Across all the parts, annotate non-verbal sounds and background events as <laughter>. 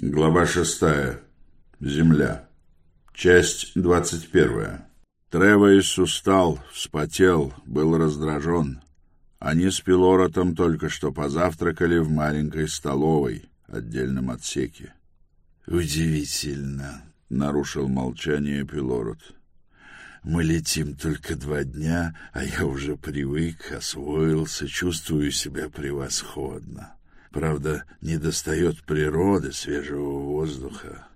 Глава шестая. Земля. Часть двадцать первая. Тревейс устал, вспотел, был раздражен. Они с Пилоротом только что позавтракали в маленькой столовой, отдельном отсеке. «Удивительно», — нарушил молчание Пилорот. «Мы летим только два дня, а я уже привык, освоился, чувствую себя превосходно». Правда, недостает природы, свежего воздуха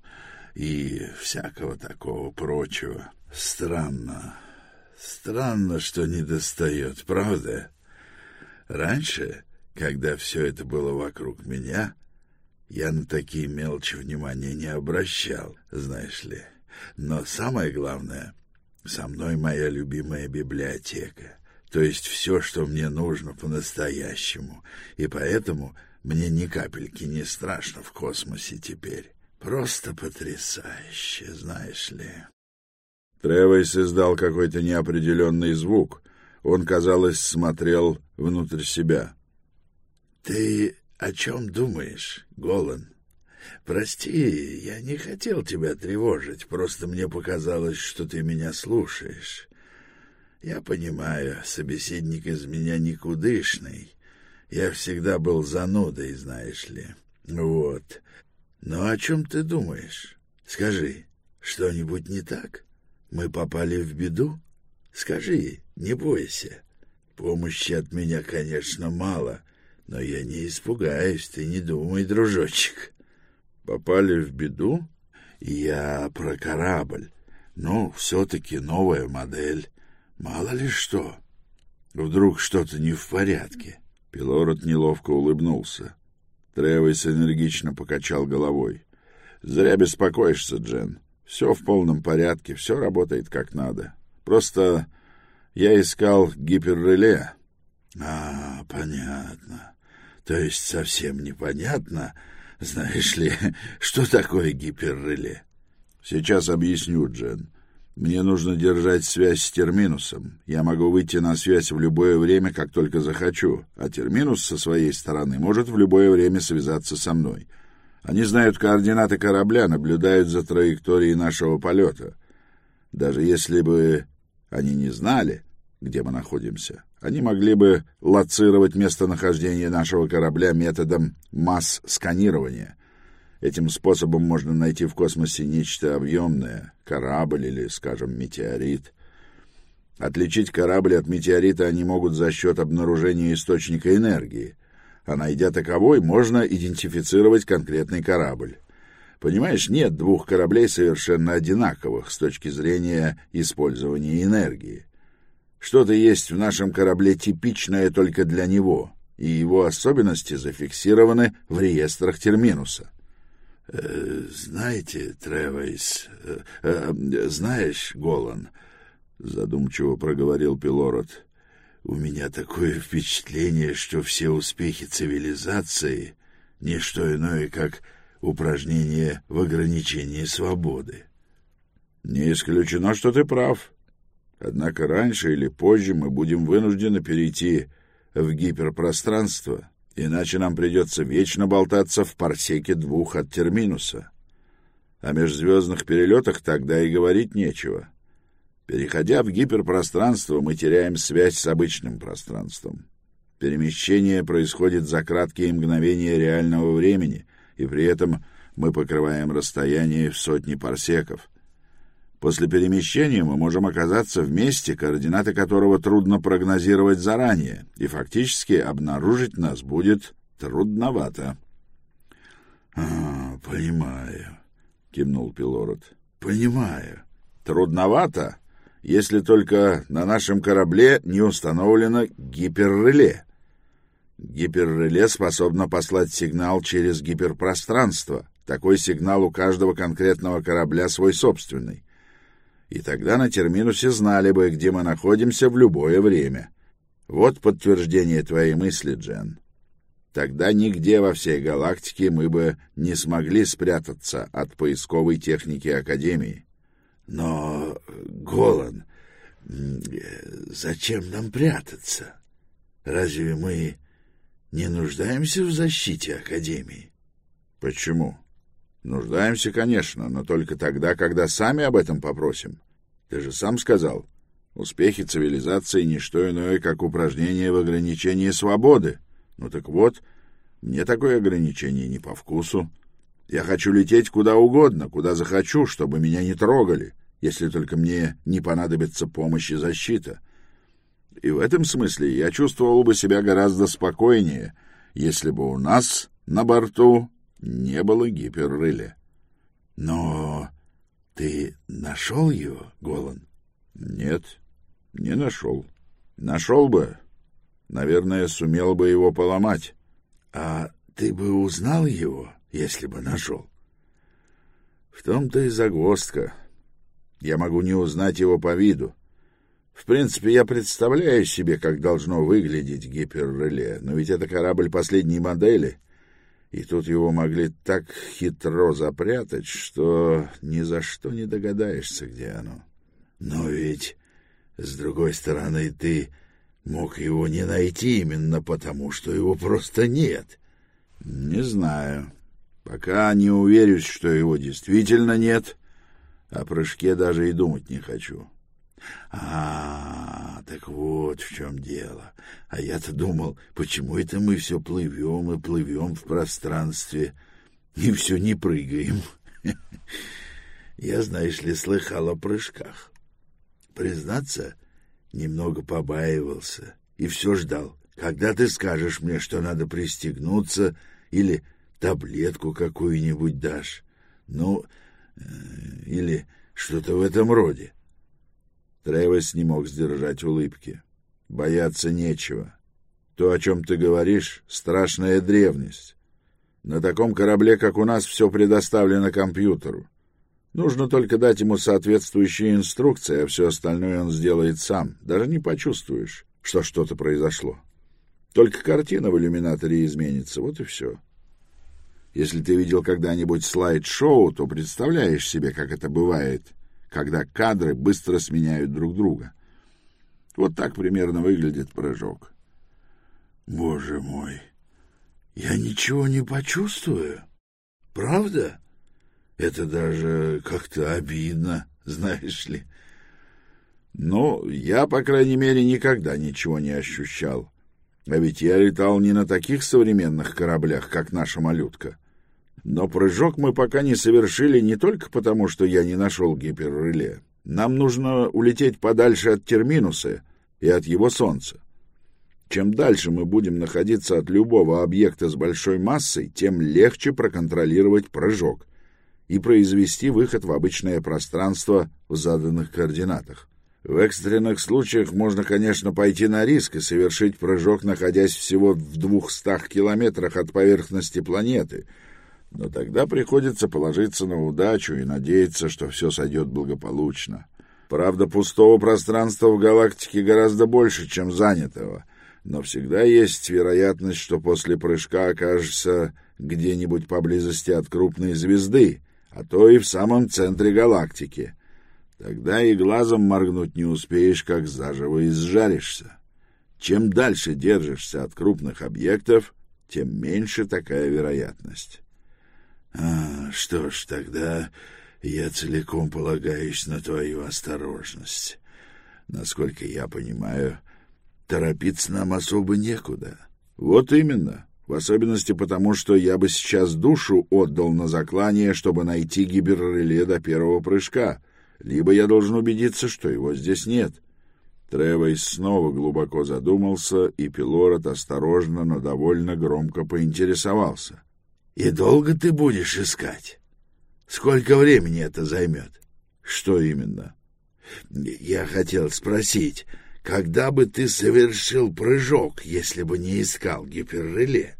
и всякого такого прочего. Странно, странно, что недостает, правда? Раньше, когда все это было вокруг меня, я на такие мелочи внимания не обращал, знаешь ли. Но самое главное, со мной моя любимая библиотека, то есть все, что мне нужно по-настоящему, и поэтому мне ни капельки не страшно в космосе теперь. Просто потрясающе, знаешь ли. Тревойс издал какой-то неопределенный звук. Он, казалось, смотрел внутрь себя. — Ты о чем думаешь, Голан? Прости, я не хотел тебя тревожить, просто мне показалось, что ты меня слушаешь. Я понимаю, собеседник из меня никудышный, я всегда был занудой, знаешь ли. Вот. Но о чем ты думаешь? Скажи, что-нибудь не так? Мы попали в беду? Скажи, не бойся. Помощи от меня, конечно, мало, но я не испугаюсь, ты не думай, дружочек. Попали в беду? Я про корабль. Ну, все-таки новая модель. Мало ли что. Вдруг что-то не в порядке. — Пилород неловко улыбнулся. Тревойс энергично покачал головой. «Зря беспокоишься, Джен. Все в полном порядке, все работает как надо. Просто я искал гиперреле». «А, понятно. То есть совсем непонятно, знаешь ли, <laughs> что такое гиперреле?» «Сейчас объясню, Джен. Мне нужно держать связь с Терминусом. Я могу выйти на связь в любое время, как только захочу, а Терминус со своей стороны может в любое время связаться со мной. Они знают координаты корабля, наблюдают за траекторией нашего полета. Даже если бы они не знали, где мы находимся, они могли бы лоцировать местонахождение нашего корабля методом масс-сканирования — Этим способом можно найти в космосе нечто объемное, корабль или, скажем, метеорит. Отличить корабль от метеорита они могут за счет обнаружения источника энергии, а найдя таковой, можно идентифицировать конкретный корабль. Понимаешь, нет двух кораблей совершенно одинаковых с точки зрения использования энергии. Что-то есть в нашем корабле типичное только для него, и его особенности зафиксированы в реестрах Терминуса. Э, знаете, Тревейс, э, э, знаешь, Голан, задумчиво проговорил Пилород, у меня такое впечатление, что все успехи цивилизации — не что иное, как упражнение в ограничении свободы. Не исключено, что ты прав. Однако раньше или позже мы будем вынуждены перейти в гиперпространство — иначе нам придется вечно болтаться в парсеке двух от терминуса. О межзвездных перелетах тогда и говорить нечего. Переходя в гиперпространство, мы теряем связь с обычным пространством. Перемещение происходит за краткие мгновения реального времени, и при этом мы покрываем расстояние в сотни парсеков — После перемещения мы можем оказаться в месте, координаты которого трудно прогнозировать заранее, и фактически обнаружить нас будет трудновато. — А, понимаю, — кивнул Пилород. — Понимаю. Трудновато, если только на нашем корабле не установлено гиперреле. Гиперреле способно послать сигнал через гиперпространство. Такой сигнал у каждого конкретного корабля свой собственный и тогда на терминусе знали бы, где мы находимся в любое время. Вот подтверждение твоей мысли, Джен. Тогда нигде во всей галактике мы бы не смогли спрятаться от поисковой техники Академии. Но, Голан, зачем нам прятаться? Разве мы не нуждаемся в защите Академии? Почему? Нуждаемся, конечно, но только тогда, когда сами об этом попросим. Ты же сам сказал, успехи цивилизации — не что иное, как упражнение в ограничении свободы. Ну так вот, мне такое ограничение не по вкусу. Я хочу лететь куда угодно, куда захочу, чтобы меня не трогали, если только мне не понадобится помощь и защита. И в этом смысле я чувствовал бы себя гораздо спокойнее, если бы у нас на борту не было гиперрыля. — Но ты нашел его, Голан? — Нет, не нашел. Нашел бы, наверное, сумел бы его поломать. — А ты бы узнал его, если бы нашел? — В том-то и загвоздка. Я могу не узнать его по виду. В принципе, я представляю себе, как должно выглядеть гиперреле, но ведь это корабль последней модели, и тут его могли так хитро запрятать, что ни за что не догадаешься, где оно. Но ведь, с другой стороны, ты мог его не найти именно потому, что его просто нет. Не знаю. Пока не уверюсь, что его действительно нет, о прыжке даже и думать не хочу. А, так вот в чем дело. А я-то думал, почему это мы все плывем и плывем в пространстве и все не прыгаем. <laughs> Я, знаешь ли, слыхал о прыжках. Признаться, немного побаивался и все ждал, когда ты скажешь мне, что надо пристегнуться или таблетку какую-нибудь дашь. Ну, э, или что-то в этом роде. Тревес не мог сдержать улыбки. Бояться нечего. То, о чем ты говоришь, страшная древность. На таком корабле, как у нас, все предоставлено компьютеру. Нужно только дать ему соответствующие инструкции, а все остальное он сделает сам. Даже не почувствуешь, что что-то произошло. Только картина в иллюминаторе изменится, вот и все. Если ты видел когда-нибудь слайд-шоу, то представляешь себе, как это бывает — когда кадры быстро сменяют друг друга. Вот так примерно выглядит прыжок. Боже мой, я ничего не почувствую. Правда? Это даже как-то обидно, <laughs> знаешь ли. Ну, я, по крайней мере, никогда ничего не ощущал. А ведь я летал не на таких современных кораблях, как наша малютка. Но прыжок мы пока не совершили не только потому, что я не нашел гиперреле. Нам нужно улететь подальше от терминуса и от его солнца. Чем дальше мы будем находиться от любого объекта с большой массой, тем легче проконтролировать прыжок и произвести выход в обычное пространство в заданных координатах. В экстренных случаях можно, конечно, пойти на риск и совершить прыжок, находясь всего в двухстах километрах от поверхности планеты — но тогда приходится положиться на удачу и надеяться, что все сойдет благополучно. Правда, пустого пространства в галактике гораздо больше, чем занятого, но всегда есть вероятность, что после прыжка окажешься где-нибудь поблизости от крупной звезды, а то и в самом центре галактики. Тогда и глазом моргнуть не успеешь, как заживо изжаришься. Чем дальше держишься от крупных объектов, тем меньше такая вероятность. А, что ж, тогда я целиком полагаюсь на твою осторожность. Насколько я понимаю, торопиться нам особо некуда. Вот именно. В особенности потому, что я бы сейчас душу отдал на заклание, чтобы найти гиберреле до первого прыжка. Либо я должен убедиться, что его здесь нет. Тревейс снова глубоко задумался, и Пилород осторожно, но довольно громко поинтересовался. И долго ты будешь искать? Сколько времени это займет? Что именно? Я хотел спросить, когда бы ты совершил прыжок, если бы не искал гиперреле?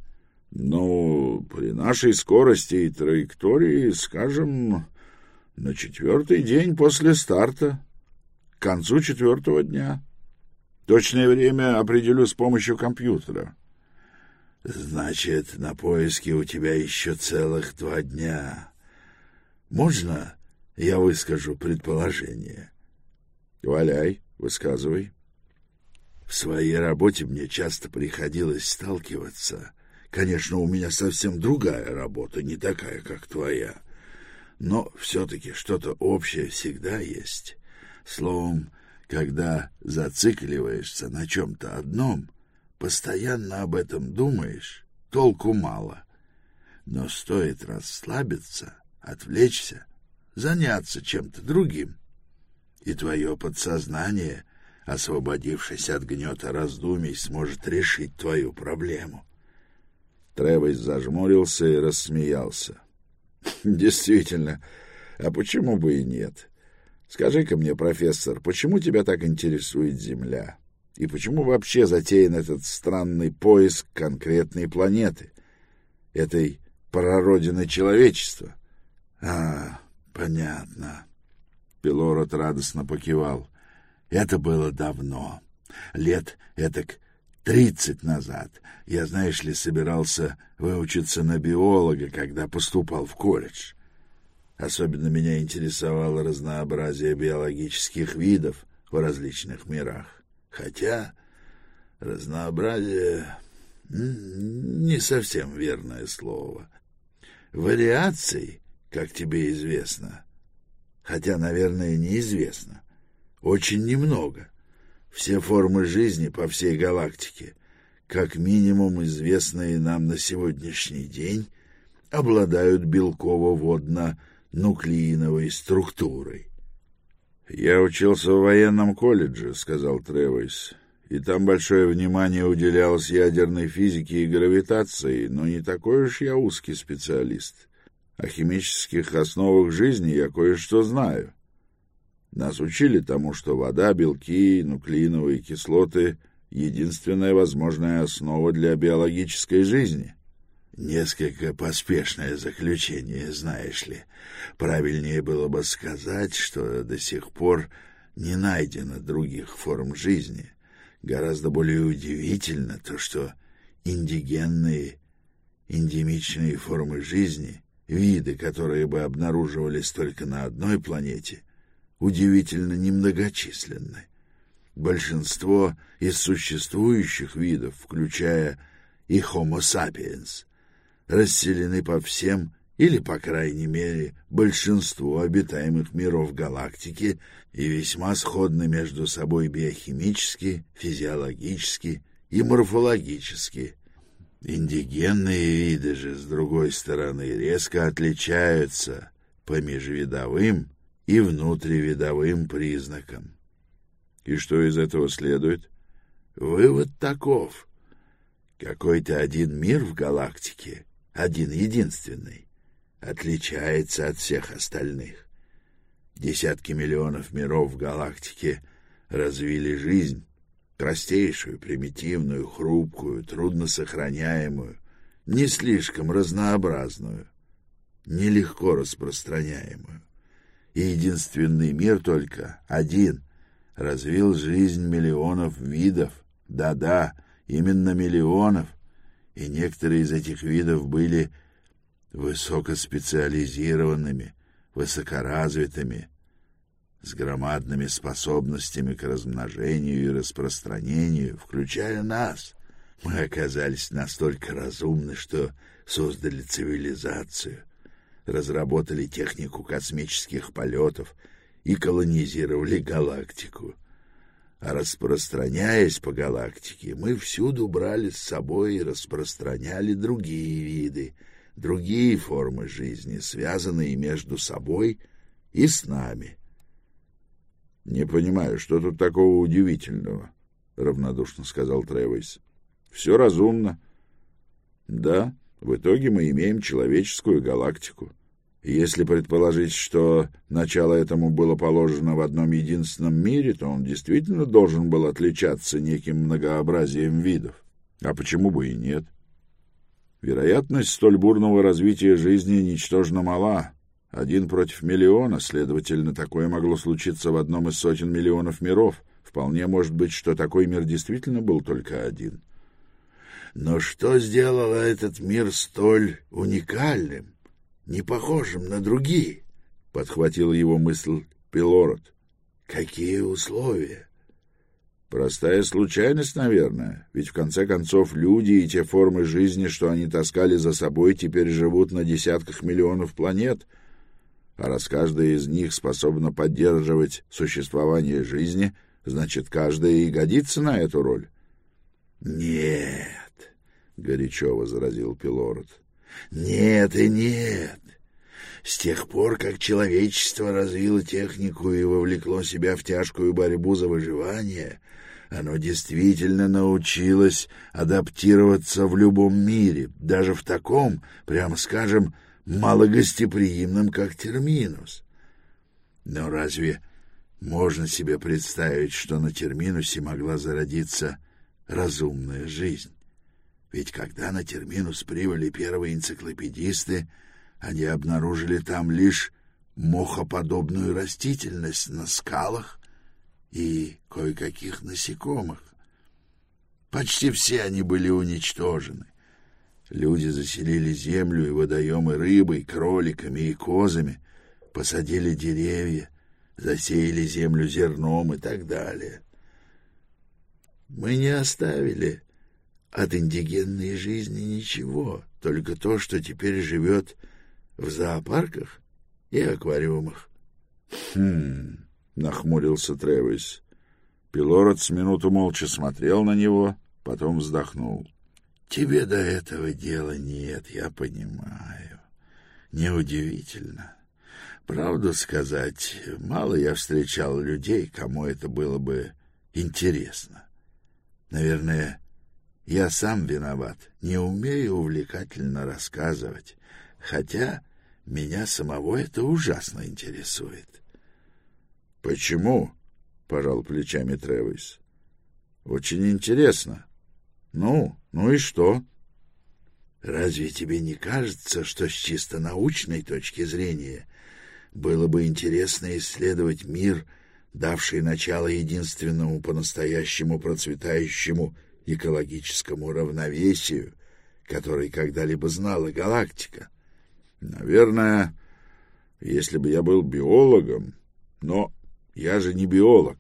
Ну, при нашей скорости и траектории, скажем, на четвертый день после старта, к концу четвертого дня. Точное время определю с помощью компьютера. Значит, на поиски у тебя еще целых два дня. Можно я выскажу предположение? Валяй, высказывай. В своей работе мне часто приходилось сталкиваться. Конечно, у меня совсем другая работа, не такая, как твоя. но все-таки что-то общее всегда есть. Словом, когда зацикливаешься на чем-то одном, постоянно об этом думаешь, толку мало. Но стоит расслабиться, отвлечься, заняться чем-то другим, и твое подсознание, освободившись от гнета раздумий, сможет решить твою проблему. Тревес зажмурился и рассмеялся. <laughs> Действительно, а почему бы и нет? Скажи-ка мне, профессор, почему тебя так интересует Земля? И почему вообще затеян этот странный поиск конкретной планеты, этой прародины человечества? А, понятно. Пилород радостно покивал. Это было давно, лет этак тридцать назад. Я, знаешь ли, собирался выучиться на биолога, когда поступал в колледж. Особенно меня интересовало разнообразие биологических видов в различных мирах. Хотя разнообразие не совсем верное слово. Вариаций, как тебе известно, хотя, наверное, неизвестно, очень немного. Все формы жизни по всей галактике, как минимум известные нам на сегодняшний день, обладают белково-водно нуклеиновой структурой. «Я учился в военном колледже», — сказал Тревойс, «и там большое внимание уделялось ядерной физике и гравитации, но не такой уж я узкий специалист. О химических основах жизни я кое-что знаю. Нас учили тому, что вода, белки, нуклеиновые кислоты — единственная возможная основа для биологической жизни. Несколько поспешное заключение, знаешь ли. Правильнее было бы сказать, что до сих пор не найдено других форм жизни. Гораздо более удивительно то, что индигенные, эндемичные формы жизни, виды, которые бы обнаруживались только на одной планете, удивительно немногочисленны. Большинство из существующих видов, включая и Homo sapiens, расселены по всем или, по крайней мере, большинству обитаемых миров галактики и весьма сходны между собой биохимически, физиологически и морфологически. Индигенные виды же, с другой стороны, резко отличаются по межвидовым и внутривидовым признакам. И что из этого следует? Вывод таков. Какой-то один мир в галактике один единственный, отличается от всех остальных. Десятки миллионов миров в галактике развили жизнь, простейшую, примитивную, хрупкую, трудносохраняемую, не слишком разнообразную, нелегко распространяемую. И единственный мир только один развил жизнь миллионов видов, да-да, именно миллионов, и некоторые из этих видов были высокоспециализированными, высокоразвитыми, с громадными способностями к размножению и распространению, включая нас. Мы оказались настолько разумны, что создали цивилизацию, разработали технику космических полетов и колонизировали галактику. А распространяясь по галактике, мы всюду брали с собой и распространяли другие виды, другие формы жизни, связанные между собой и с нами. — Не понимаю, что тут такого удивительного, — равнодушно сказал Тревойс. — Все разумно. Да, в итоге мы имеем человеческую галактику. Если предположить, что начало этому было положено в одном единственном мире, то он действительно должен был отличаться неким многообразием видов. А почему бы и нет? Вероятность столь бурного развития жизни ничтожно мала. Один против миллиона, следовательно, такое могло случиться в одном из сотен миллионов миров. Вполне может быть, что такой мир действительно был только один. Но что сделало этот мир столь уникальным? Не похожим на другие, — подхватил его мысль Пилород. — Какие условия? Простая случайность, наверное, ведь в конце концов люди и те формы жизни, что они таскали за собой, теперь живут на десятках миллионов планет. А раз каждая из них способна поддерживать существование жизни, значит, каждая и годится на эту роль. — Нет, — горячо возразил Пилород. — Нет и нет. С тех пор, как человечество развило технику и вовлекло себя в тяжкую борьбу за выживание, оно действительно научилось адаптироваться в любом мире, даже в таком, прямо скажем, малогостеприимном, как терминус. Но разве можно себе представить, что на терминусе могла зародиться разумная жизнь? Ведь когда на терминус прибыли первые энциклопедисты, они обнаружили там лишь мохоподобную растительность на скалах и кое-каких насекомых. Почти все они были уничтожены. Люди заселили землю и водоемы рыбой, кроликами и козами, посадили деревья, засеяли землю зерном и так далее. Мы не оставили от индигенной жизни ничего, только то, что теперь живет в зоопарках и аквариумах. — Хм... — нахмурился Тревис. Пилород с минуту молча смотрел на него, потом вздохнул. — Тебе до этого дела нет, я понимаю. Неудивительно. Правду сказать, мало я встречал людей, кому это было бы интересно. Наверное, я сам виноват, не умею увлекательно рассказывать, хотя меня самого это ужасно интересует. Почему? пожал плечами Тревис. Очень интересно. Ну, ну и что? Разве тебе не кажется, что с чисто научной точки зрения было бы интересно исследовать мир, давший начало единственному по-настоящему процветающему экологическому равновесию, который когда-либо знала галактика? Наверное, если бы я был биологом, но я же не биолог,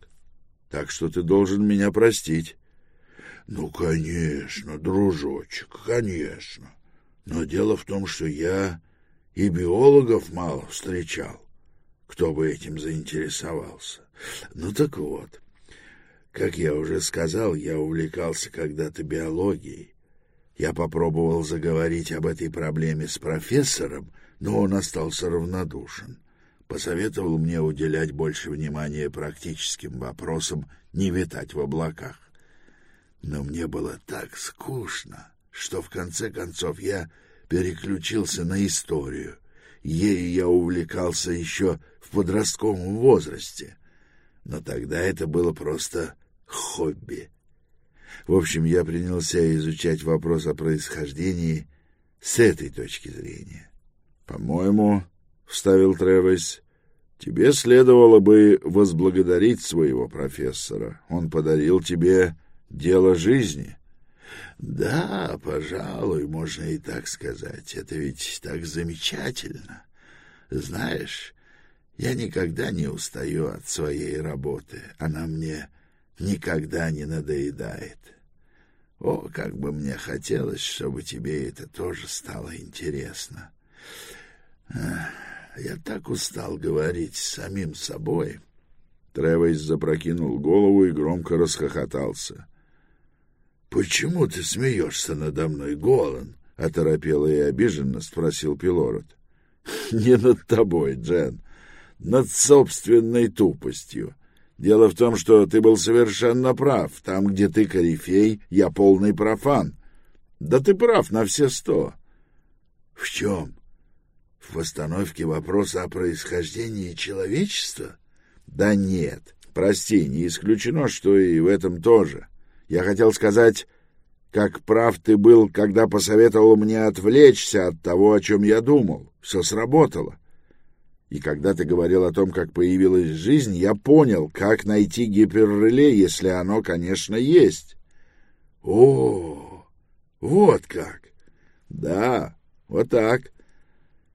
так что ты должен меня простить. — Ну, конечно, дружочек, конечно. Но дело в том, что я и биологов мало встречал, кто бы этим заинтересовался. Ну так вот, как я уже сказал, я увлекался когда-то биологией. Я попробовал заговорить об этой проблеме с профессором, но он остался равнодушен посоветовал мне уделять больше внимания практическим вопросам, не витать в облаках. Но мне было так скучно, что в конце концов я переключился на историю. Ею я увлекался еще в подростковом возрасте, но тогда это было просто хобби. В общем, я принялся изучать вопрос о происхождении с этой точки зрения. По-моему, — вставил Тревес. — Тебе следовало бы возблагодарить своего профессора. Он подарил тебе дело жизни. — Да, пожалуй, можно и так сказать. Это ведь так замечательно. Знаешь, я никогда не устаю от своей работы. Она мне никогда не надоедает. О, как бы мне хотелось, чтобы тебе это тоже стало интересно. Я так устал говорить с самим собой. Тревес запрокинул голову и громко расхохотался. — Почему ты смеешься надо мной, Голан? — оторопело и обиженно спросил Пилород. — Не над тобой, Джен, над собственной тупостью. Дело в том, что ты был совершенно прав. Там, где ты корифей, я полный профан. Да ты прав на все сто. — В чем? в постановке вопроса о происхождении человечества? Да нет. Прости, не исключено, что и в этом тоже. Я хотел сказать, как прав ты был, когда посоветовал мне отвлечься от того, о чем я думал. Все сработало. И когда ты говорил о том, как появилась жизнь, я понял, как найти гиперреле, если оно, конечно, есть. О, вот как. Да, вот так.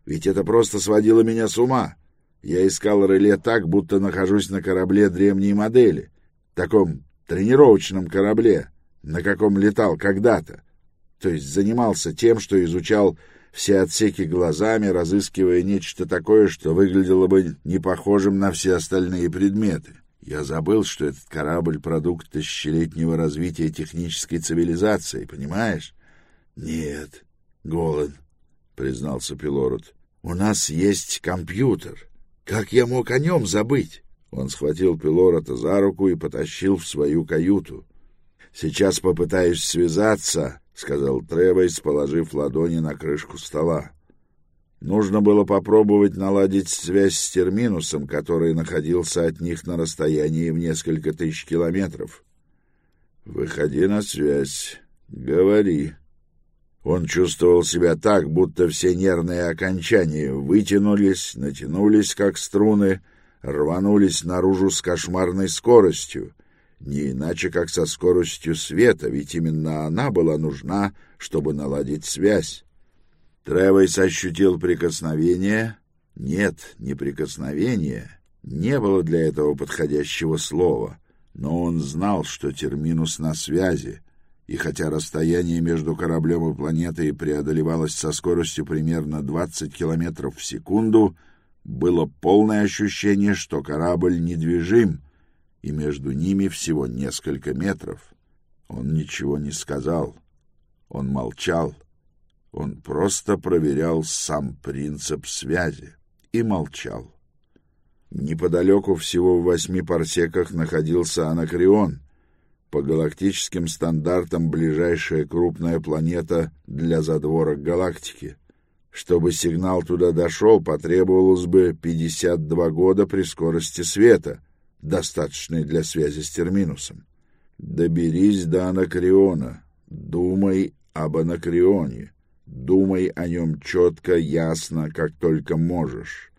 Ведь это просто сводило меня с ума. Я искал реле так, будто нахожусь на корабле древней модели, таком тренировочном корабле, на каком летал когда-то. То есть занимался тем, что изучал все отсеки глазами, разыскивая нечто такое, что выглядело бы не похожим на все остальные предметы. Я забыл, что этот корабль — продукт тысячелетнего развития технической цивилизации, понимаешь? — Нет, голод, — признался Пилород. — У нас есть компьютер. Как я мог о нем забыть? Он схватил Пилорота за руку и потащил в свою каюту. — Сейчас попытаюсь связаться, — сказал Тревойс, положив ладони на крышку стола. Нужно было попробовать наладить связь с Терминусом, который находился от них на расстоянии в несколько тысяч километров. «Выходи на связь. Говори». Он чувствовал себя так, будто все нервные окончания вытянулись, натянулись, как струны, рванулись наружу с кошмарной скоростью, не иначе, как со скоростью света, ведь именно она была нужна, чтобы наладить связь. Тревойс ощутил прикосновение. Нет, не прикосновение. Не было для этого подходящего слова. Но он знал, что терминус на связи, и хотя расстояние между кораблем и планетой преодолевалось со скоростью примерно 20 километров в секунду, было полное ощущение, что корабль недвижим, и между ними всего несколько метров. Он ничего не сказал. Он молчал. Он просто проверял сам принцип связи и молчал. Неподалеку всего в восьми парсеках находился Анакреон, по галактическим стандартам ближайшая крупная планета для задворок галактики. Чтобы сигнал туда дошел, потребовалось бы 52 года при скорости света, достаточной для связи с терминусом. Доберись до Анакреона, думай об Анакреоне, думай о нем четко, ясно, как только можешь.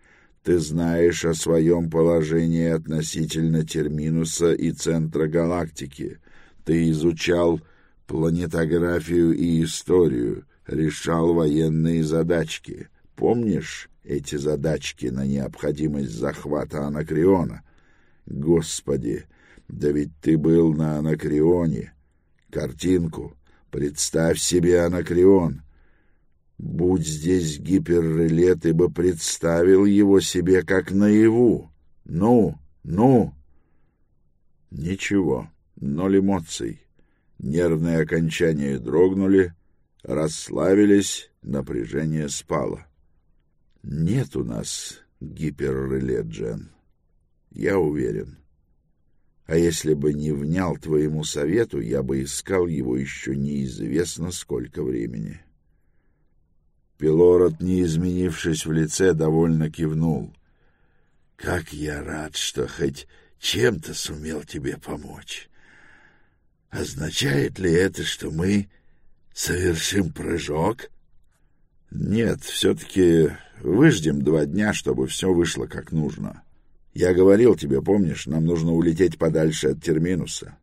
Ты знаешь о своем положении относительно терминуса и центра галактики. Ты изучал планетографию и историю, решал военные задачки. Помнишь эти задачки на необходимость захвата Анакреона? Господи, да ведь ты был на Анакреоне. Картинку. Представь себе Анакреон. Будь здесь гиперреле, ты бы представил его себе как наяву. Ну, ну. Ничего, ноль эмоций. Нервные окончания дрогнули, расслабились, напряжение спало. Нет у нас гиперреле, Джен. Я уверен. А если бы не внял твоему совету, я бы искал его еще неизвестно сколько времени. Пилород, не изменившись в лице, довольно кивнул. — Как я рад, что хоть чем-то сумел тебе помочь. Означает ли это, что мы совершим прыжок? — Нет, все-таки выждем два дня, чтобы все вышло как нужно. — я говорил тебе, помнишь, нам нужно улететь подальше от терминуса.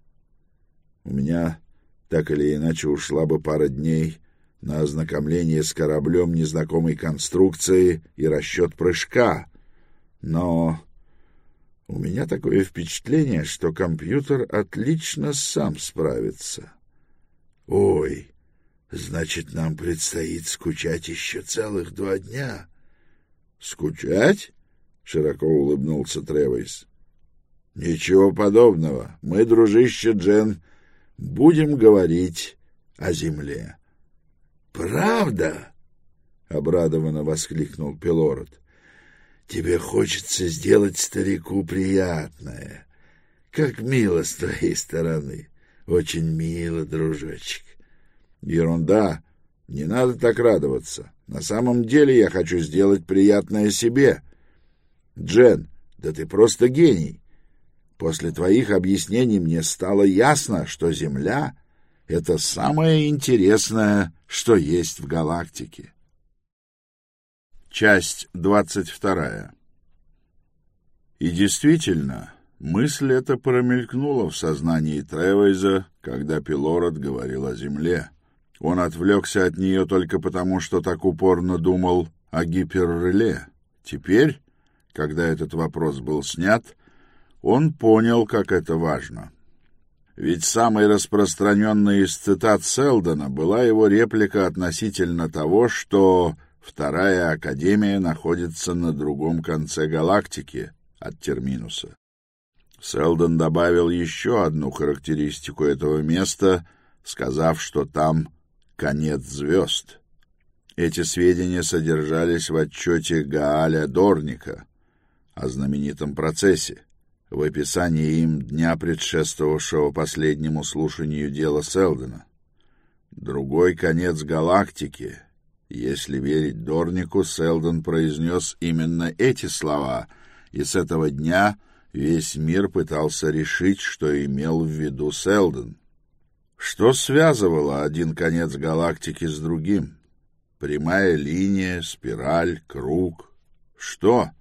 У меня так или иначе ушла бы пара дней на ознакомление с кораблем незнакомой конструкции и расчет прыжка. Но у меня такое впечатление, что компьютер отлично сам справится. Ой, значит, нам предстоит скучать еще целых два дня. Скучать? Широко улыбнулся Тревойс. Ничего подобного. Мы, дружище Джен, будем говорить о земле. Правда? обрадованно воскликнул Пилород. Тебе хочется сделать старику приятное. Как мило с твоей стороны. Очень мило, дружочек. Ерунда. Не надо так радоваться. На самом деле я хочу сделать приятное себе. Джен, да ты просто гений. После твоих объяснений мне стало ясно, что Земля — это самое интересное, что есть в галактике. Часть двадцать вторая. И действительно, мысль эта промелькнула в сознании Тревейза, когда Пилород говорил о Земле. Он отвлекся от нее только потому, что так упорно думал о гиперреле. Теперь когда этот вопрос был снят, он понял, как это важно. Ведь самой распространенной из цитат Селдона была его реплика относительно того, что Вторая Академия находится на другом конце галактики от Терминуса. Селдон добавил еще одну характеристику этого места, сказав, что там конец звезд. Эти сведения содержались в отчете Гааля Дорника о знаменитом процессе, в описании им дня, предшествовавшего последнему слушанию дела Селдена. Другой конец галактики. Если верить Дорнику, Селден произнес именно эти слова, и с этого дня весь мир пытался решить, что имел в виду Селден. Что связывало один конец галактики с другим? Прямая линия, спираль, круг. Что?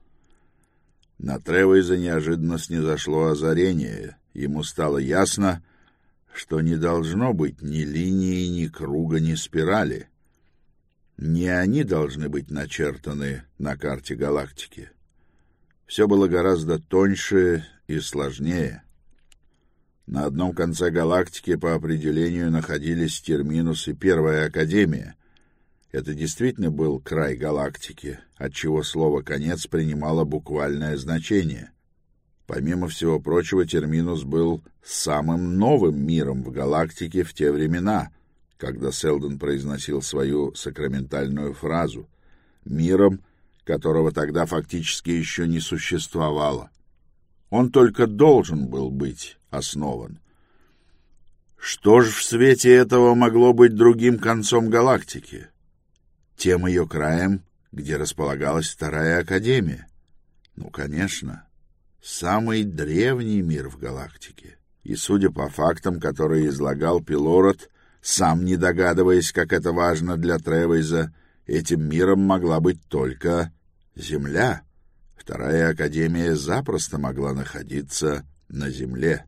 На Тревейза неожиданно снизошло озарение. Ему стало ясно, что не должно быть ни линии, ни круга, ни спирали. Не они должны быть начертаны на карте галактики. Все было гораздо тоньше и сложнее. На одном конце галактики по определению находились Терминус и Первая Академия. Это действительно был край галактики, отчего слово «конец» принимало буквальное значение. Помимо всего прочего, Терминус был самым новым миром в галактике в те времена, когда Селдон произносил свою сакраментальную фразу, миром, которого тогда фактически еще не существовало. Он только должен был быть основан. Что ж в свете этого могло быть другим концом галактики? Тем ее краем, где располагалась Вторая Академия. Ну, конечно, самый древний мир в галактике. И, судя по фактам, которые излагал Пилород, сам не догадываясь, как это важно для Тревейза, этим миром могла быть только Земля. Вторая Академия запросто могла находиться на Земле.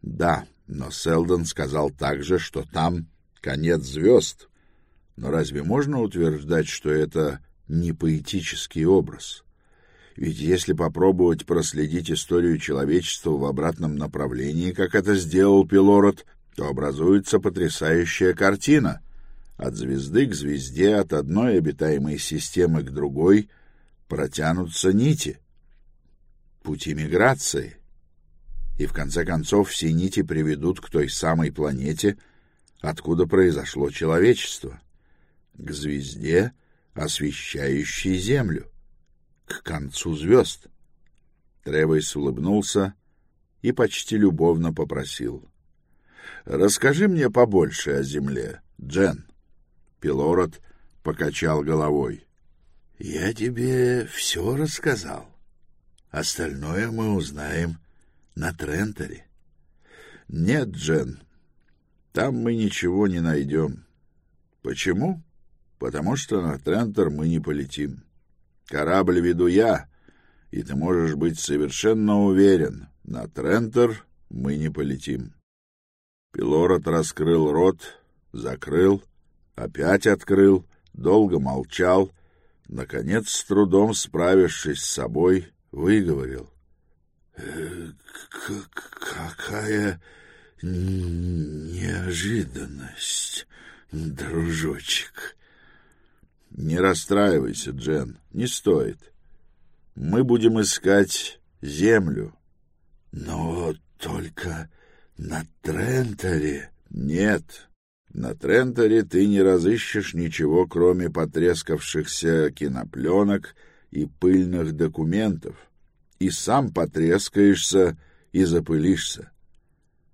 Да, но Селдон сказал также, что там конец звезд. Но разве можно утверждать, что это не поэтический образ? Ведь если попробовать проследить историю человечества в обратном направлении, как это сделал Пилород, то образуется потрясающая картина. От звезды к звезде, от одной обитаемой системы к другой протянутся нити. Пути миграции — и в конце концов все нити приведут к той самой планете, откуда произошло человечество, к звезде, освещающей Землю, к концу звезд. Тревойс улыбнулся и почти любовно попросил. — Расскажи мне побольше о Земле, Джен. Пилород покачал головой. — Я тебе все рассказал. Остальное мы узнаем на Тренторе. Нет, Джен, там мы ничего не найдем. Почему? Потому что на Трентор мы не полетим. Корабль веду я, и ты можешь быть совершенно уверен, на Трентор мы не полетим. Пилород раскрыл рот, закрыл, опять открыл, долго молчал, наконец, с трудом справившись с собой, выговорил. «Какая неожиданность, дружочек!» «Не расстраивайся, Джен, не стоит. Мы будем искать землю». «Но только на Тренторе...» «Нет, на Тренторе ты не разыщешь ничего, кроме потрескавшихся кинопленок и пыльных документов» и сам потрескаешься и запылишься.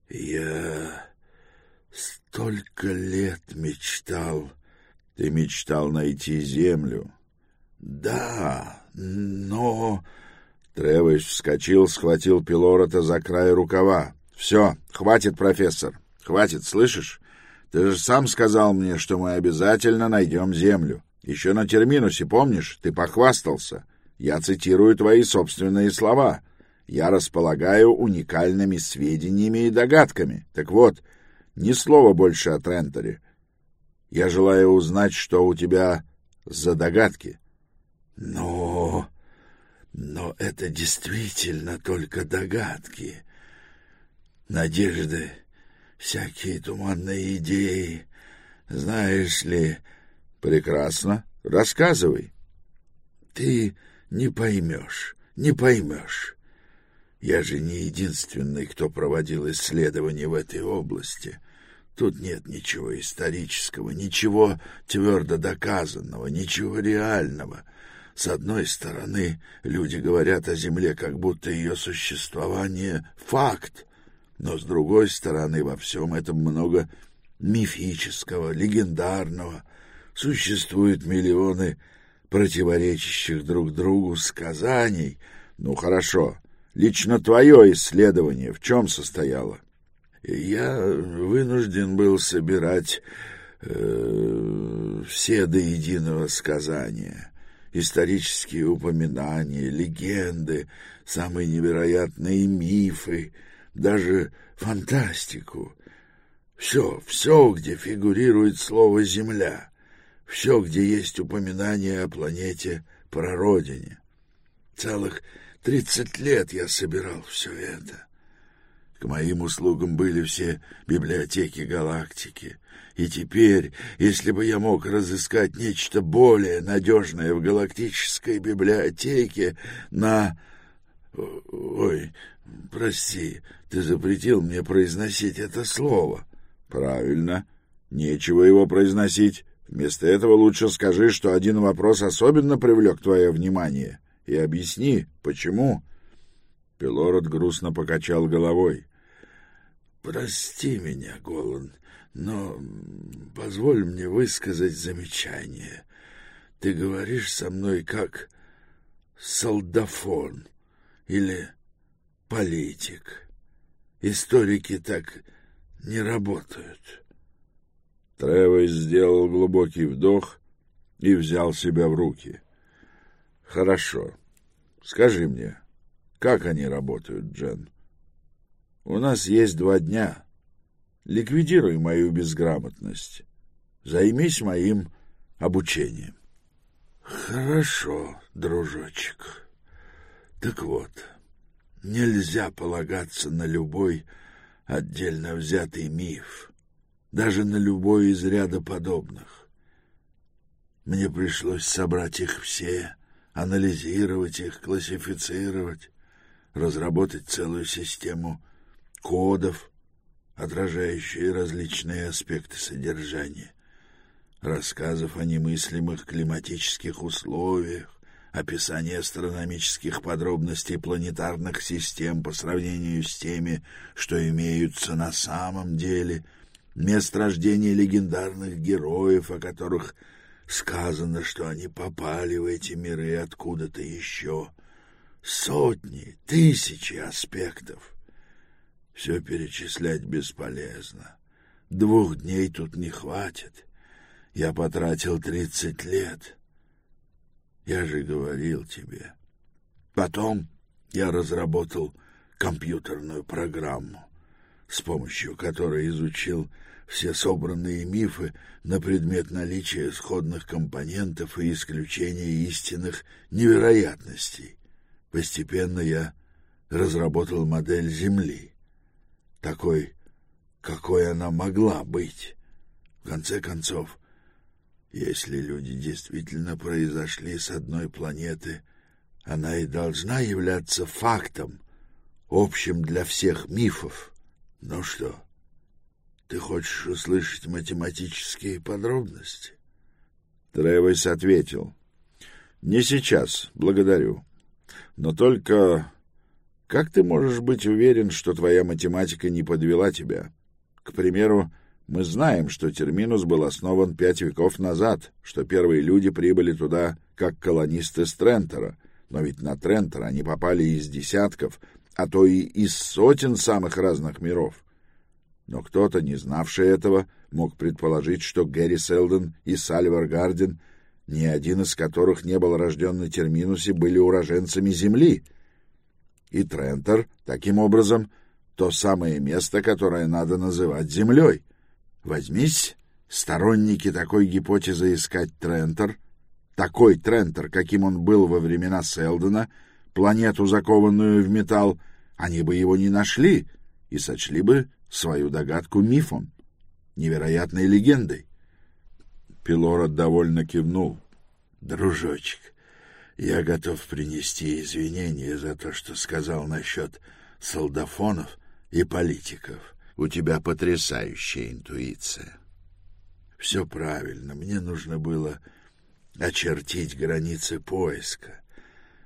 Я столько лет мечтал. Ты мечтал найти землю. Да, но... Тревиш вскочил, схватил Пилорота за край рукава. «Все, хватит, профессор, хватит, слышишь? Ты же сам сказал мне, что мы обязательно найдем землю. Еще на терминусе, помнишь? Ты похвастался. Я цитирую твои собственные слова. Я располагаю уникальными сведениями и догадками. Так вот, ни слова больше о Тренторе. Я желаю узнать, что у тебя за догадки. Но... но это действительно только догадки. надежды, всякие туманные идеи. Знаешь ли... Прекрасно. Рассказывай. Ты не поймешь, не поймешь. Я же не единственный, кто проводил исследования в этой области. Тут нет ничего исторического, ничего твердо доказанного, ничего реального. С одной стороны, люди говорят о Земле, как будто ее существование — факт, но с другой стороны, во всем этом много мифического, легендарного. Существуют миллионы противоречащих друг другу сказаний. Ну, хорошо. Лично твое исследование в чем состояло? Я вынужден был собирать э, все до единого сказания, исторические упоминания, легенды, самые невероятные мифы, даже фантастику. Все, все, где фигурирует слово «Земля», все, где есть упоминание о планете Прародине. Целых тридцать лет я собирал все это. К моим услугам были все библиотеки галактики. И теперь, если бы я мог разыскать нечто более надежное в галактической библиотеке на... Ой, прости, ты запретил мне произносить это слово. Правильно. Нечего его произносить. Вместо этого лучше скажи, что один вопрос особенно привлек твое внимание. И объясни, почему. Пилород грустно покачал головой. Прости меня, Голан, но позволь мне высказать замечание. Ты говоришь со мной как солдафон или политик. Историки так не работают. Тревес сделал глубокий вдох и взял себя в руки. Хорошо. Скажи мне, как они работают, Джен? — у нас есть два дня. Ликвидируй мою безграмотность. Займись моим обучением. Хорошо, дружочек. Так вот, нельзя полагаться на любой отдельно взятый миф, даже на любой из ряда подобных. Мне пришлось собрать их все, анализировать их, классифицировать, разработать целую систему кодов, отражающие различные аспекты содержания, рассказов о немыслимых климатических условиях, описание астрономических подробностей планетарных систем по сравнению с теми, что имеются на самом деле, мест рождения легендарных героев, о которых сказано, что они попали в эти миры откуда-то еще. Сотни, тысячи аспектов — все перечислять бесполезно. Двух дней тут не хватит. Я потратил тридцать лет. Я же говорил тебе. Потом я разработал компьютерную программу, с помощью которой изучил все собранные мифы на предмет наличия сходных компонентов и исключения истинных невероятностей. Постепенно я разработал модель Земли такой, какой она могла быть. В конце концов, если люди действительно произошли с одной планеты, она и должна являться фактом, общим для всех мифов. Ну что, ты хочешь услышать математические подробности? Тревес ответил. Не сейчас, благодарю. Но только как ты можешь быть уверен, что твоя математика не подвела тебя? К примеру, мы знаем, что терминус был основан пять веков назад, что первые люди прибыли туда как колонисты с Трентера, но ведь на Трентер они попали из десятков, а то и из сотен самых разных миров. Но кто-то, не знавший этого, мог предположить, что Гэри Селден и Сальвар Гарден, ни один из которых не был рожден на Терминусе, были уроженцами Земли — и Трентер, таким образом, то самое место, которое надо называть землей. Возьмись, сторонники такой гипотезы искать Трентер, такой Трентер, каким он был во времена Селдена, планету, закованную в металл, они бы его не нашли, и сочли бы свою догадку мифом, невероятной легендой. Пилород довольно кивнул. «Дружочек, я готов принести извинения за то, что сказал насчет солдафонов и политиков. У тебя потрясающая интуиция. Все правильно, мне нужно было очертить границы поиска.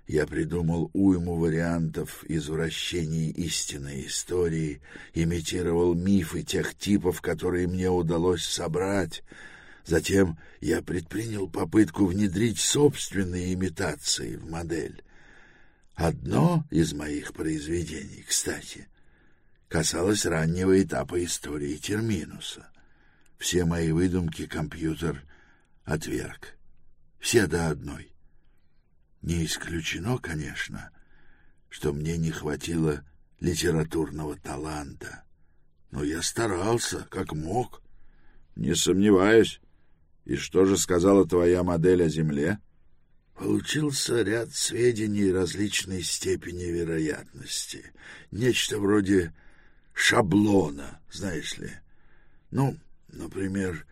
Я придумал уйму вариантов извращений истинной истории, имитировал мифы тех типов, которые мне удалось собрать. Затем я предпринял попытку внедрить собственные имитации в модель. Одно из моих произведений, кстати, касалось раннего этапа истории Терминуса. Все мои выдумки компьютер отверг. Все до одной. Не исключено, конечно, что мне не хватило литературного таланта. Но я старался, как мог. Не сомневаюсь. И что же сказала твоя модель о Земле? Получился ряд сведений различной степени вероятности. Нечто вроде шаблона, знаешь ли. Ну, например,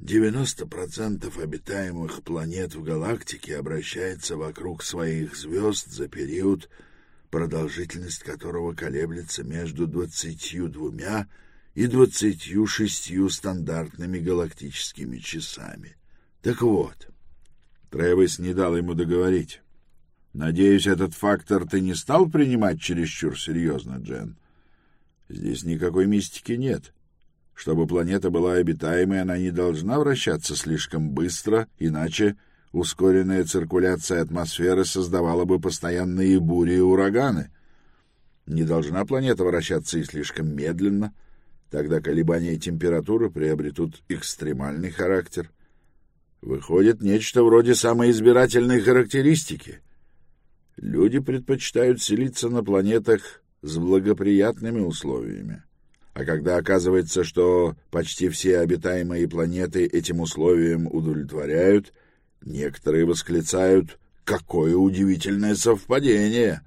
90% обитаемых планет в галактике обращается вокруг своих звезд за период, продолжительность которого колеблется между 22 и 26 стандартными галактическими часами. Так вот... Тревис не дал ему договорить. «Надеюсь, этот фактор ты не стал принимать чересчур серьезно, Джен? Здесь никакой мистики нет. Чтобы планета была обитаемой, она не должна вращаться слишком быстро, иначе ускоренная циркуляция атмосферы создавала бы постоянные бури и ураганы. Не должна планета вращаться и слишком медленно, тогда колебания температуры приобретут экстремальный характер. Выходит, нечто вроде самоизбирательной характеристики. Люди предпочитают селиться на планетах с благоприятными условиями. А когда оказывается, что почти все обитаемые планеты этим условиям удовлетворяют, некоторые восклицают «Какое удивительное совпадение!»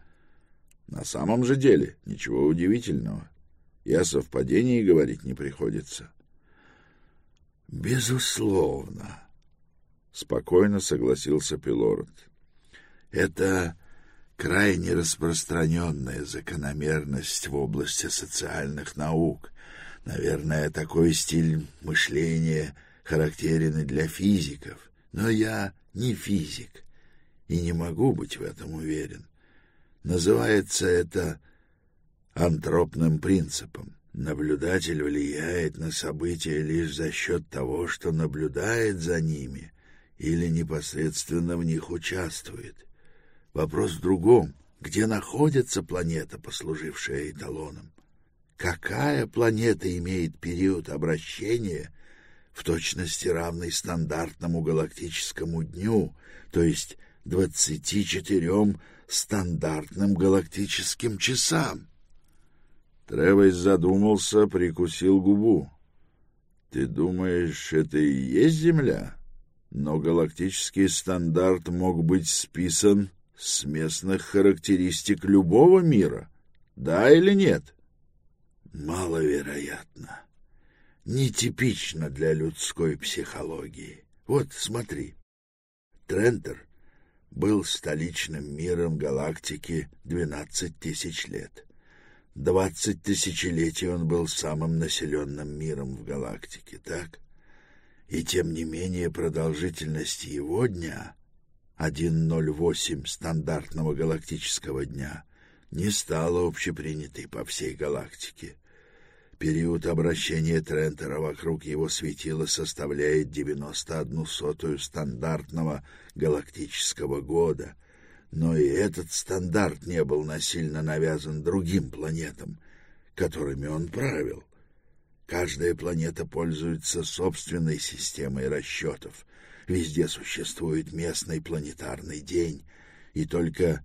На самом же деле ничего удивительного. И о совпадении говорить не приходится. «Безусловно», — спокойно согласился Пилород. «Это крайне распространенная закономерность в области социальных наук. Наверное, такой стиль мышления характерен и для физиков. Но я не физик и не могу быть в этом уверен. Называется это антропным принципом. Наблюдатель влияет на события лишь за счет того, что наблюдает за ними или непосредственно в них участвует. Вопрос в другом. Где находится планета, послужившая эталоном? Какая планета имеет период обращения в точности равный стандартному галактическому дню, то есть 24 стандартным галактическим часам? Тревес задумался, прикусил губу. «Ты думаешь, это и есть Земля? Но галактический стандарт мог быть списан с местных характеристик любого мира, да или нет? Маловероятно. Нетипично для людской психологии. Вот, смотри. Трентер был столичным миром галактики 12 тысяч лет. Двадцать тысячелетий он был самым населенным миром в галактике, так? И тем не менее продолжительность его дня 1.08 стандартного галактического дня не стала общепринятой по всей галактике. Период обращения Трентера вокруг его светила составляет 91 сотую стандартного галактического года, но и этот стандарт не был насильно навязан другим планетам, которыми он правил. Каждая планета пользуется собственной системой расчетов, Везде существует местный планетарный день, и только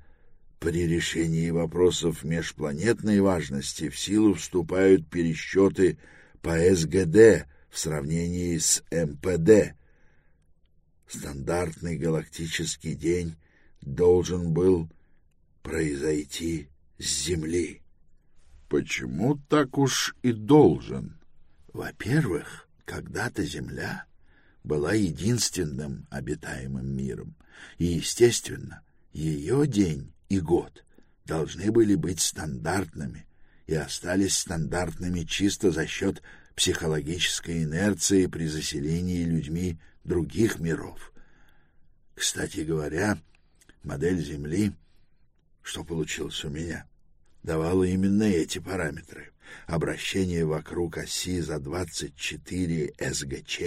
при решении вопросов межпланетной важности в силу вступают пересчеты по СГД в сравнении с МПД. Стандартный галактический день должен был произойти с Земли. Почему так уж и должен? Во-первых, когда-то Земля была единственным обитаемым миром, и, естественно, ее день и год должны были быть стандартными и остались стандартными чисто за счет психологической инерции при заселении людьми других миров. Кстати говоря, модель Земли, что получилось у меня, давала именно эти параметры. Обращение вокруг оси за 24 СГЧ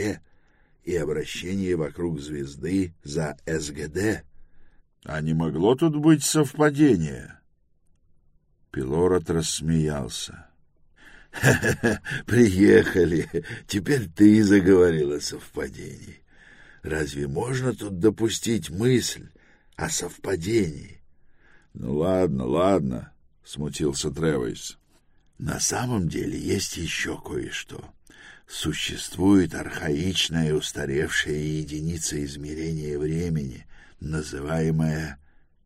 и обращение вокруг звезды за СГД. А не могло тут быть совпадения? Пилород рассмеялся. <laughs> приехали. Теперь ты заговорил о совпадении. Разве можно тут допустить мысль о совпадении? Ну ладно, ладно, смутился Тревойс. На самом деле есть еще кое-что. Существует архаичная устаревшая единица измерения времени, называемая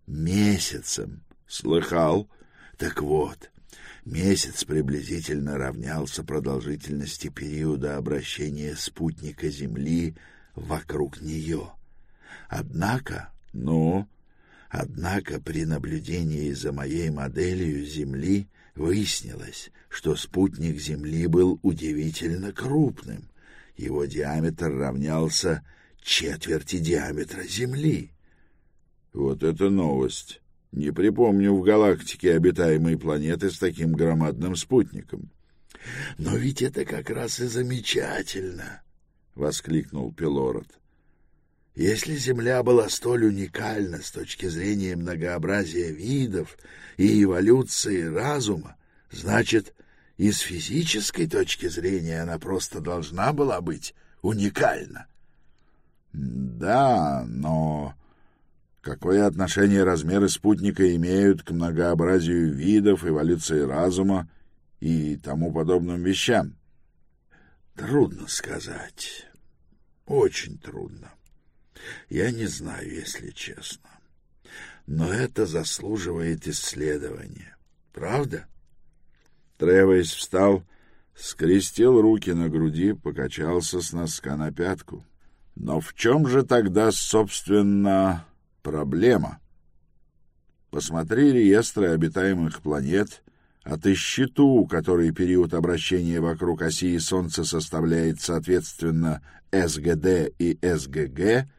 месяцем. Слыхал? Так вот, месяц приблизительно равнялся продолжительности периода обращения спутника Земли вокруг нее. Однако, ну, однако при наблюдении за моей моделью Земли выяснилось, что спутник Земли был удивительно крупным. Его диаметр равнялся четверти диаметра Земли. Вот это новость. Не припомню в галактике обитаемой планеты с таким громадным спутником. — Но ведь это как раз и замечательно! — воскликнул Пилород. — Если Земля была столь уникальна с точки зрения многообразия видов и эволюции разума, значит, и с физической точки зрения она просто должна была быть уникальна. — Да, но Какое отношение размеры спутника имеют к многообразию видов, эволюции разума и тому подобным вещам? Трудно сказать. Очень трудно. Я не знаю, если честно. Но это заслуживает исследования. Правда? Тревойс встал, скрестил руки на груди, покачался с носка на пятку. Но в чем же тогда, собственно, проблема. Посмотри реестры обитаемых планет, отыщи ту, который период обращения вокруг оси Солнца составляет соответственно СГД и СГГ,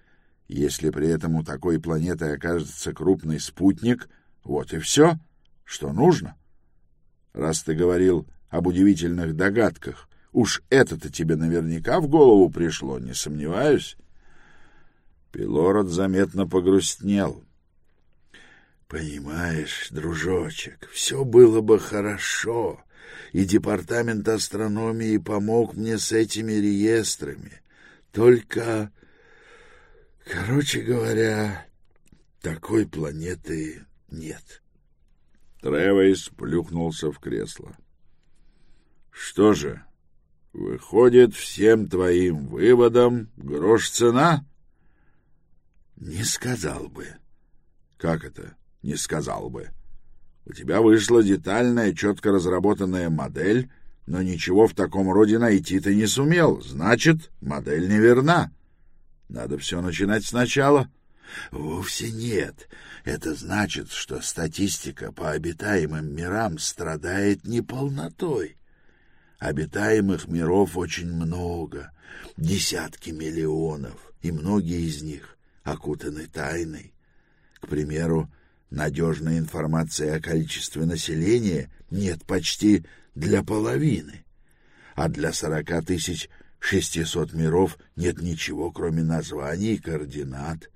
если при этом у такой планеты окажется крупный спутник, вот и все, что нужно. Раз ты говорил об удивительных догадках, уж это-то тебе наверняка в голову пришло, не сомневаюсь. Пилород заметно погрустнел. «Понимаешь, дружочек, все было бы хорошо, и департамент астрономии помог мне с этими реестрами. Только, короче говоря, такой планеты нет». Тревейс плюхнулся в кресло. «Что же, выходит, всем твоим выводам грош цена?» Не сказал бы. Как это? Не сказал бы. У тебя вышла детальная, четко разработанная модель, но ничего в таком роде найти ты не сумел. Значит, модель неверна. Надо все начинать сначала. Вовсе нет. Это значит, что статистика по обитаемым мирам страдает неполнотой. Обитаемых миров очень много, десятки миллионов, и многие из них окутаны тайной. К примеру, надежной информации о количестве населения нет почти для половины, а для сорока тысяч шестисот миров нет ничего, кроме названий и координат.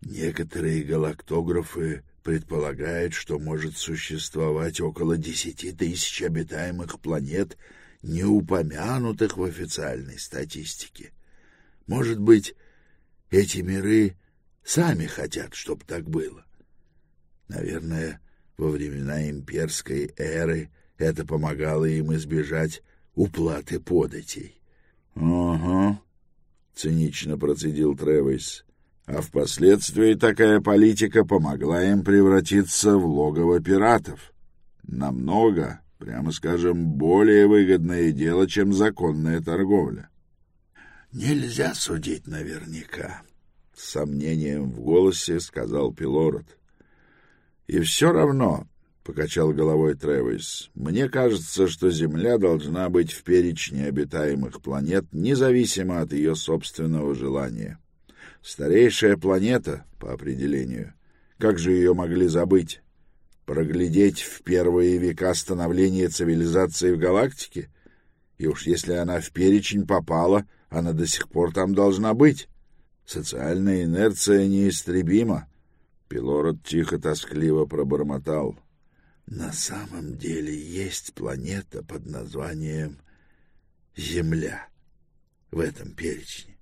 Некоторые галактографы предполагают, что может существовать около десяти тысяч обитаемых планет, не упомянутых в официальной статистике. Может быть, эти миры сами хотят, чтобы так было. Наверное, во времена имперской эры это помогало им избежать уплаты податей. — Ага, — цинично процедил Тревис. А впоследствии такая политика помогла им превратиться в логово пиратов. Намного, Прямо скажем, более выгодное дело, чем законная торговля. Нельзя судить наверняка, — с сомнением в голосе сказал Пилород. И все равно, — покачал головой Тревис, — мне кажется, что Земля должна быть в перечне обитаемых планет, независимо от ее собственного желания. Старейшая планета, по определению. Как же ее могли забыть? Проглядеть в первые века становления цивилизации в галактике? И уж если она в перечень попала, она до сих пор там должна быть. Социальная инерция неистребима. Пилород тихо-тоскливо пробормотал. На самом деле есть планета под названием Земля в этом перечне.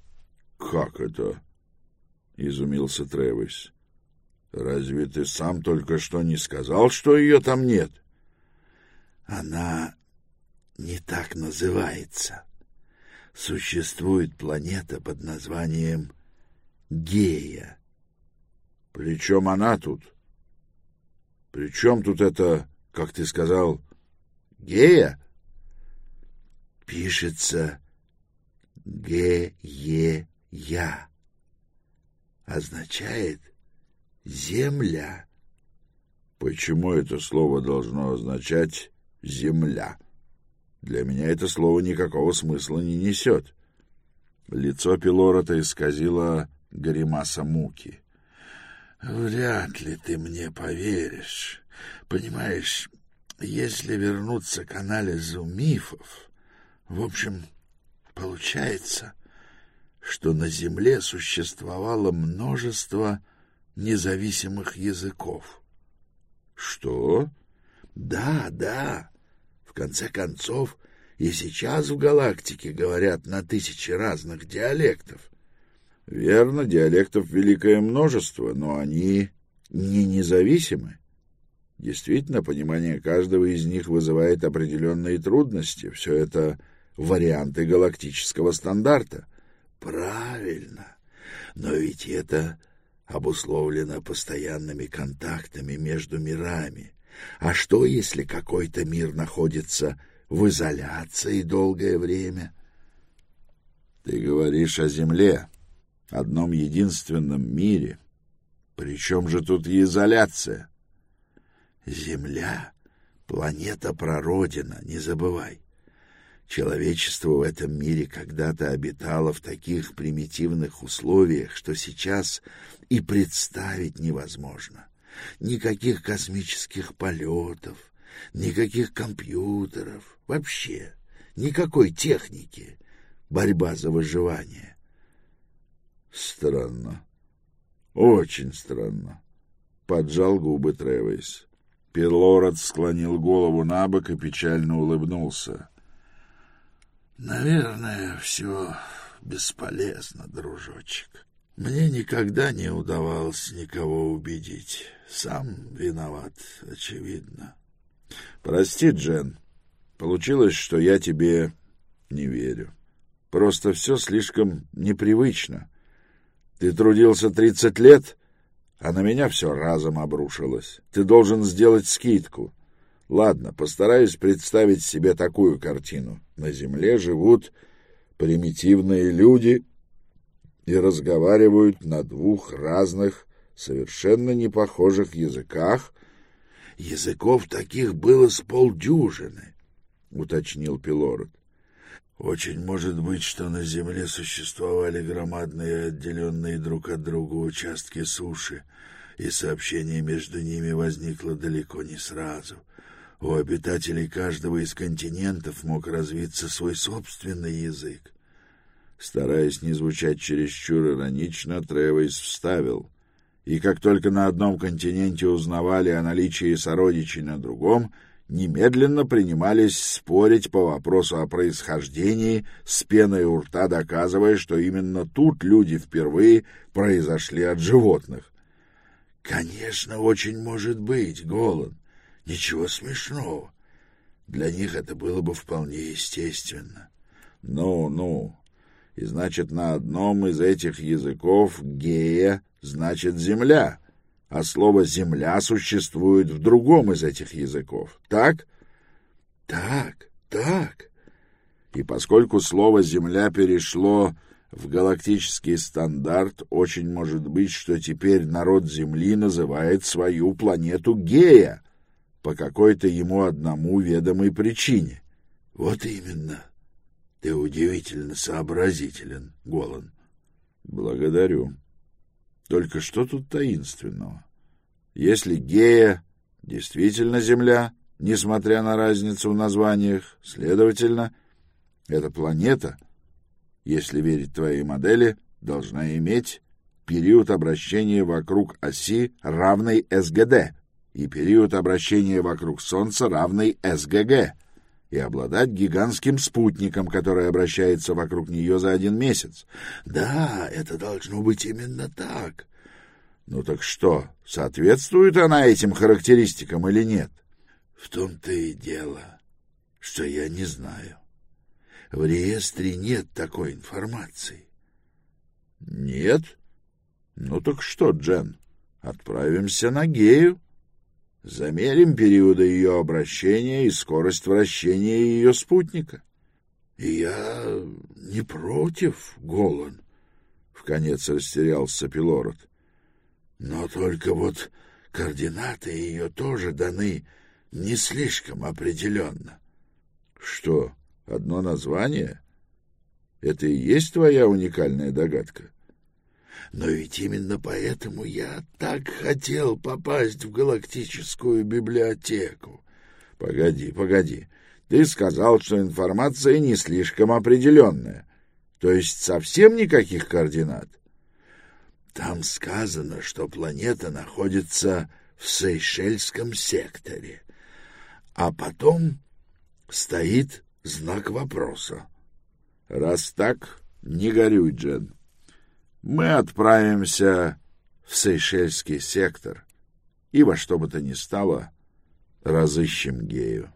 — Как это? — изумился Тревис. — Разве ты сам только что не сказал, что ее там нет? — Она не так называется. Существует планета под названием Гея. — Причем она тут? — Причем тут это, как ты сказал, Гея? — Пишется Ге-Е-Я. Означает «земля». — Почему это слово должно означать «земля»? — для меня это слово никакого смысла не несет. Лицо Пилорота исказило гримаса муки. «Вряд ли ты мне поверишь. Понимаешь, если вернуться к анализу мифов, в общем, получается, что на Земле существовало множество независимых языков». «Что?» «Да, да. В конце концов, и сейчас в галактике говорят на тысячи разных диалектов. Верно, диалектов великое множество, но они не независимы. Действительно, понимание каждого из них вызывает определенные трудности. Все это варианты галактического стандарта. Правильно. Но ведь это обусловлено постоянными контактами между мирами. А что, если какой-то мир находится в изоляции долгое время? Ты говоришь о Земле, одном единственном мире. Причем же тут и изоляция? Земля — планета прародина, не забывай. Человечество в этом мире когда-то обитало в таких примитивных условиях, что сейчас и представить невозможно. Никаких космических полетов, никаких компьютеров, вообще никакой техники. Борьба за выживание. Странно. Очень странно. Поджал губы Тревис. Пилород склонил голову на бок и печально улыбнулся. «Наверное, все бесполезно, дружочек. Мне никогда не удавалось никого убедить. Сам виноват, очевидно. Прости, Джен. Получилось, что я тебе не верю. Просто все слишком непривычно. Ты трудился тридцать лет, а на меня все разом обрушилось. Ты должен сделать скидку. Ладно, постараюсь представить себе такую картину. На земле живут примитивные люди и разговаривают на двух разных совершенно непохожих языках. — Языков таких было с полдюжины, — уточнил Пилород. Очень может быть, что на Земле существовали громадные отделенные друг от друга участки суши, и сообщение между ними возникло далеко не сразу. У обитателей каждого из континентов мог развиться свой собственный язык. Стараясь не звучать чересчур иронично, Тревойс вставил — и как только на одном континенте узнавали о наличии сородичей на другом, немедленно принимались спорить по вопросу о происхождении, с пеной у рта доказывая, что именно тут люди впервые произошли от животных. Конечно, очень может быть, Голан. Ничего смешного. Для них это было бы вполне естественно. Ну, ну. И значит, на одном из этих языков гея значит «земля», а слово «земля» существует в другом из этих языков. Так? Так, так. И поскольку слово «Земля» перешло в галактический стандарт, очень может быть, что теперь народ Земли называет свою планету Гея по какой-то ему одному ведомой причине. — Вот именно. Ты удивительно сообразителен, Голан. — Благодарю. Только что тут таинственного? Если Гея действительно Земля, несмотря на разницу в названиях, следовательно, эта планета, если верить твоей модели, должна иметь период обращения вокруг оси, равный СГД, и период обращения вокруг Солнца, равный СГГ, и обладать гигантским спутником, который обращается вокруг нее за один месяц. Да, это должно быть именно так. Ну так что, соответствует она этим характеристикам или нет? В том-то и дело, что я не знаю. В реестре нет такой информации. Нет? Ну так что, Джен, отправимся на Гею. Замерим периоды ее обращения и скорость вращения ее спутника. — Я не против, Голан, — вконец растерялся Пилород. — Но только вот координаты ее тоже даны не слишком определенно. — Что, одно название? Это и есть твоя уникальная догадка? — но ведь именно поэтому я так хотел попасть в галактическую библиотеку. Погоди, погоди. Ты сказал, что информация не слишком определенная. То есть совсем никаких координат? Там сказано, что планета находится в Сейшельском секторе. А потом стоит знак вопроса. Раз так, не горюй, Джен мы отправимся в Сейшельский сектор и во что бы то ни стало разыщем Гею.